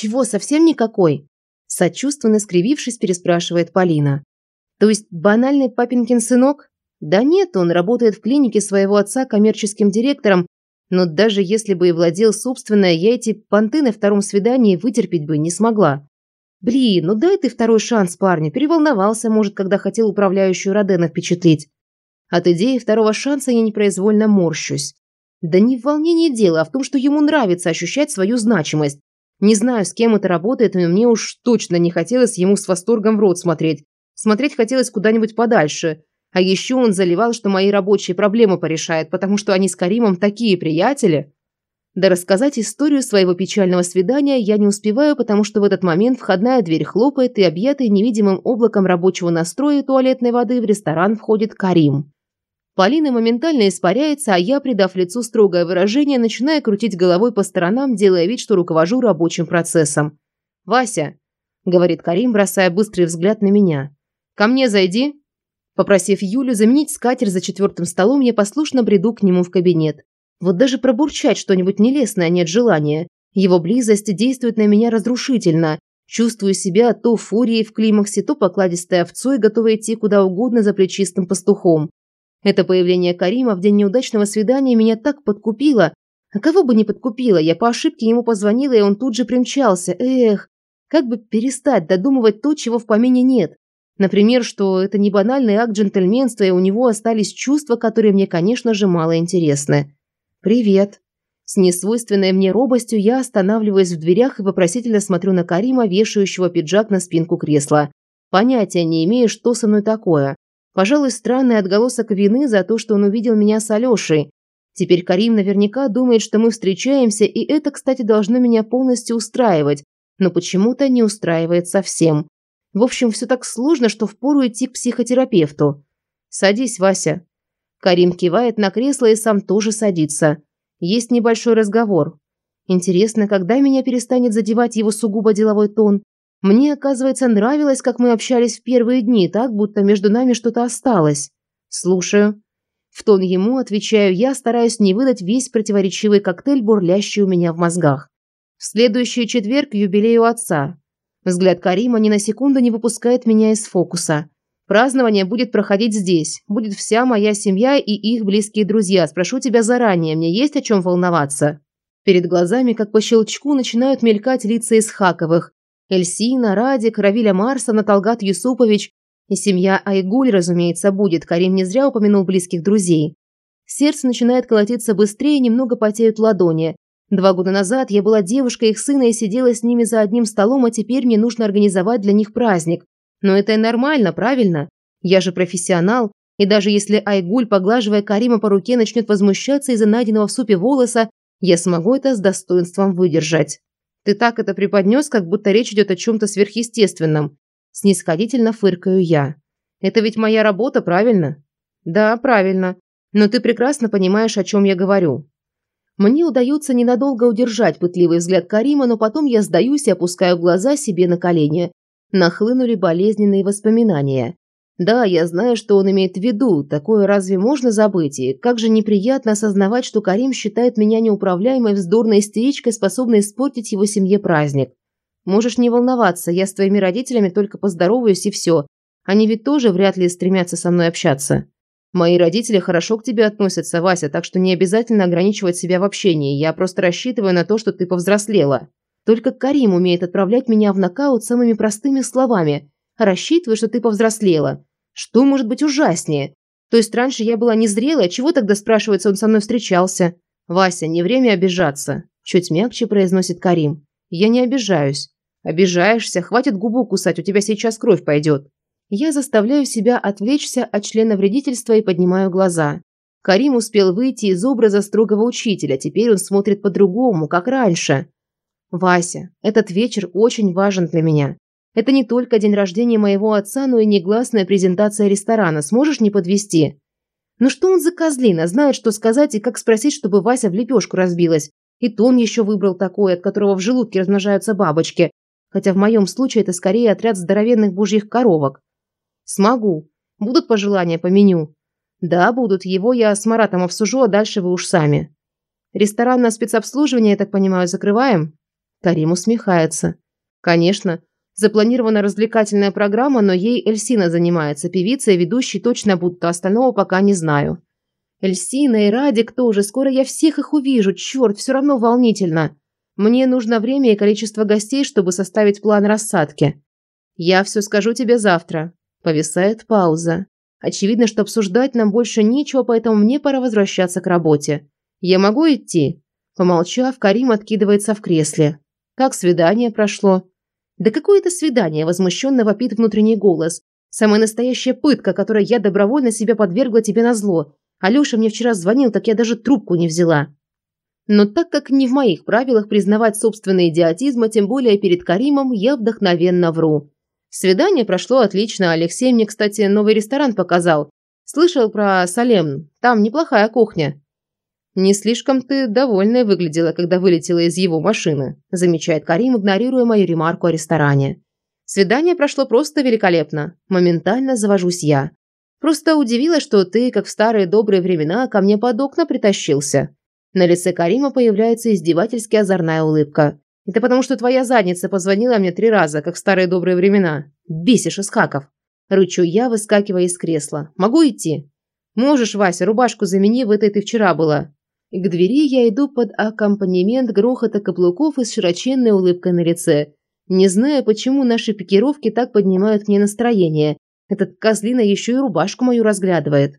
Чего, совсем никакой? Сочувственно скривившись, переспрашивает Полина. То есть банальный папинкин сынок? Да нет, он работает в клинике своего отца коммерческим директором, но даже если бы и владел собственное, я эти понты на втором свидании вытерпеть бы не смогла. Блин, ну дай ты второй шанс парню, переволновался, может, когда хотел управляющую Родена впечатлить. От идеи второго шанса я непроизвольно морщусь. Да не в волнении дело, а в том, что ему нравится ощущать свою значимость. Не знаю, с кем это работает, но мне уж точно не хотелось ему с восторгом в рот смотреть. Смотреть хотелось куда-нибудь подальше. А еще он заливал, что мои рабочие проблемы порешает, потому что они с Каримом такие приятели. Да рассказать историю своего печального свидания я не успеваю, потому что в этот момент входная дверь хлопает, и объятый невидимым облаком рабочего настроя туалетной воды в ресторан входит Карим. Полина моментально испаряется, а я, придав лицу строгое выражение, начинаю крутить головой по сторонам, делая вид, что руковожу рабочим процессом. «Вася», – говорит Карим, бросая быстрый взгляд на меня, – «ко мне зайди». Попросив Юлю заменить скатер за четвертым столом, я послушно бреду к нему в кабинет. Вот даже пробурчать что-нибудь нелестное нет желания. Его близость действует на меня разрушительно. Чувствую себя то фурией в климаксе, то покладистой овцой, готовой идти куда угодно за плечистым пастухом. Это появление Карима в день неудачного свидания меня так подкупило. А кого бы не подкупило, я по ошибке ему позвонила, и он тут же примчался. Эх, как бы перестать додумывать то, чего в помине нет. Например, что это не банальный акт джентльменства, и у него остались чувства, которые мне, конечно же, мало интересны. «Привет». С несвойственной мне робостью я останавливаюсь в дверях и вопросительно смотрю на Карима, вешающего пиджак на спинку кресла. Понятия не имею, что со мной такое. Пожалуй, странный отголосок вины за то, что он увидел меня с Алешей. Теперь Карим наверняка думает, что мы встречаемся, и это, кстати, должно меня полностью устраивать, но почему-то не устраивает совсем. В общем, все так сложно, что впору идти к психотерапевту. «Садись, Вася». Карим кивает на кресло и сам тоже садится. Есть небольшой разговор. Интересно, когда меня перестанет задевать его сугубо деловой тон? Мне, оказывается, нравилось, как мы общались в первые дни, так, будто между нами что-то осталось. Слушаю. В тон ему отвечаю я, стараюсь не выдать весь противоречивый коктейль, бурлящий у меня в мозгах. В следующий четверг юбилею отца. Взгляд Карима ни на секунду не выпускает меня из фокуса. Празднование будет проходить здесь. Будет вся моя семья и их близкие друзья. Спрошу тебя заранее, мне есть о чем волноваться. Перед глазами, как по щелчку, начинают мелькать лица Исхаковых. Эльсина, Радик, Равиля Марса, Талгат Юсупович. И семья Айгуль, разумеется, будет. Карим не зря упомянул близких друзей. Сердце начинает колотиться быстрее, немного потеют ладони. Два года назад я была девушкой их сына и сидела с ними за одним столом, а теперь мне нужно организовать для них праздник. Но это и нормально, правильно? Я же профессионал, и даже если Айгуль, поглаживая Карима по руке, начнет возмущаться из-за найденного в супе волоса, я смогу это с достоинством выдержать. Ты так это преподнес, как будто речь идет о чем-то сверхъестественном. Снисходительно фыркаю я. Это ведь моя работа, правильно? Да, правильно. Но ты прекрасно понимаешь, о чем я говорю. Мне удается ненадолго удержать пытливый взгляд Карима, но потом я сдаюсь и опускаю глаза себе на колени. Нахлынули болезненные воспоминания. Да, я знаю, что он имеет в виду, такое разве можно забыть? И как же неприятно осознавать, что Карим считает меня неуправляемой вздорной истеричкой, способной испортить его семье праздник. Можешь не волноваться, я с твоими родителями только поздороваюсь и все. Они ведь тоже вряд ли стремятся со мной общаться. Мои родители хорошо к тебе относятся, Вася, так что не обязательно ограничивать себя в общении. Я просто рассчитываю на то, что ты повзрослела. Только Карим умеет отправлять меня в нокаут самыми простыми словами. Рассчитываю, что ты повзрослела. Что может быть ужаснее? То есть раньше я была незрелая, чего тогда, спрашивается, он со мной встречался? Вася, не время обижаться. Чуть мягче произносит Карим. Я не обижаюсь. Обижаешься, хватит губу кусать, у тебя сейчас кровь пойдет. Я заставляю себя отвлечься от члена вредительства и поднимаю глаза. Карим успел выйти из образа строгого учителя, теперь он смотрит по-другому, как раньше. Вася, этот вечер очень важен для меня. Это не только день рождения моего отца, но и негласная презентация ресторана. Сможешь не подвести? Ну что он за козлина? Знает, что сказать и как спросить, чтобы Вася в лепешку разбилась. И тон еще выбрал такой, от которого в желудке размножаются бабочки. Хотя в моем случае это скорее отряд здоровенных божьих коровок. Смогу. Будут пожелания по меню? Да, будут. Его я с Маратом обсужу, а дальше вы уж сами. Ресторан на спецобслуживание, я так понимаю, закрываем? Карим усмехается. Конечно, запланирована развлекательная программа, но ей Эльсина занимается. Певица и ведущий точно будут, а остального пока не знаю. Эльсина и Радик тоже. Скоро я всех их увижу. Черт, все равно волнительно. Мне нужно время и количество гостей, чтобы составить план рассадки. Я все скажу тебе завтра. Повисает пауза. Очевидно, что обсуждать нам больше нечего, поэтому мне пора возвращаться к работе. Я могу идти? Помолчав, Карим откидывается в кресле. Как свидание прошло? Да какое это свидание, возмущенно вопит внутренний голос. Самая настоящая пытка, которой я добровольно себя подвергла тебе на зло. Алёша мне вчера звонил, так я даже трубку не взяла. Но так как не в моих правилах признавать собственный идиотизм, а тем более перед Каримом, я вдохновенно вру. Свидание прошло отлично, Алексей мне, кстати, новый ресторан показал. Слышал про Салем, там неплохая кухня. Не слишком ты довольная выглядела, когда вылетела из его машины, замечает Карим, игнорируя мою ремарку о ресторане. Свидание прошло просто великолепно. Моментально завожусь я. Просто удивилась, что ты, как в старые добрые времена, ко мне под окна притащился. На лице Карима появляется издевательски озорная улыбка. Это потому, что твоя задница позвонила мне три раза, как в старые добрые времена. Бесишь, Искаков. Рычу я, выскакивая из кресла. Могу идти? Можешь, Вася, рубашку замени, в этой ты вчера была. К двери я иду под аккомпанемент грохота каблуков и с широченной улыбкой на лице. Не знаю, почему наши пикировки так поднимают мне настроение. Этот козлина еще и рубашку мою разглядывает.